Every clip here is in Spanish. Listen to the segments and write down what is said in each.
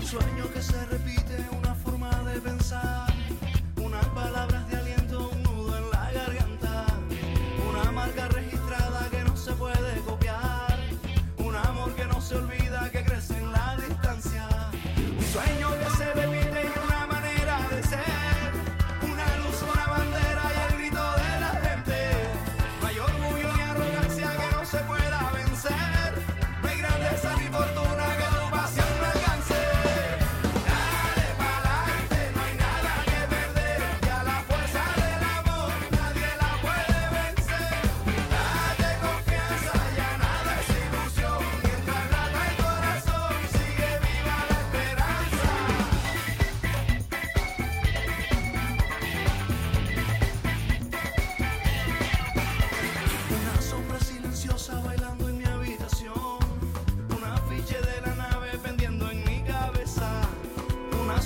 Un sueño que se repite, una forma de pensar.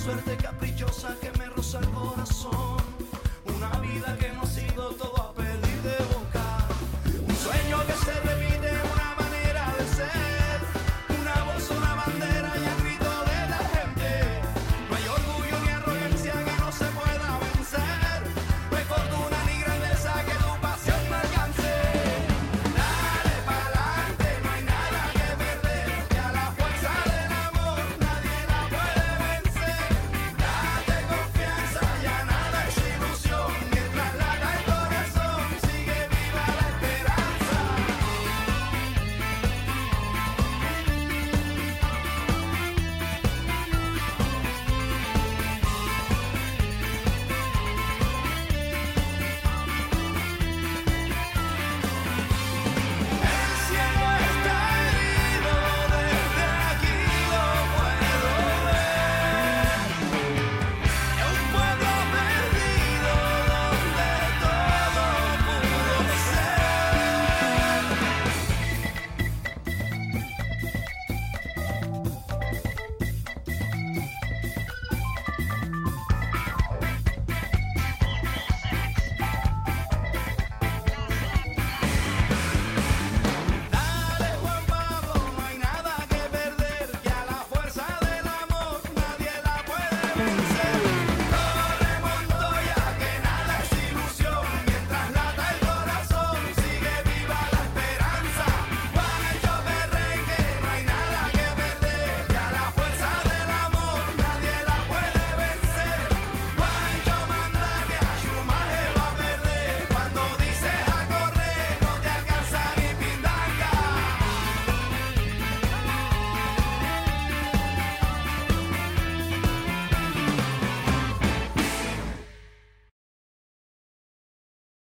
suerte caprichosa que me roza el corazón.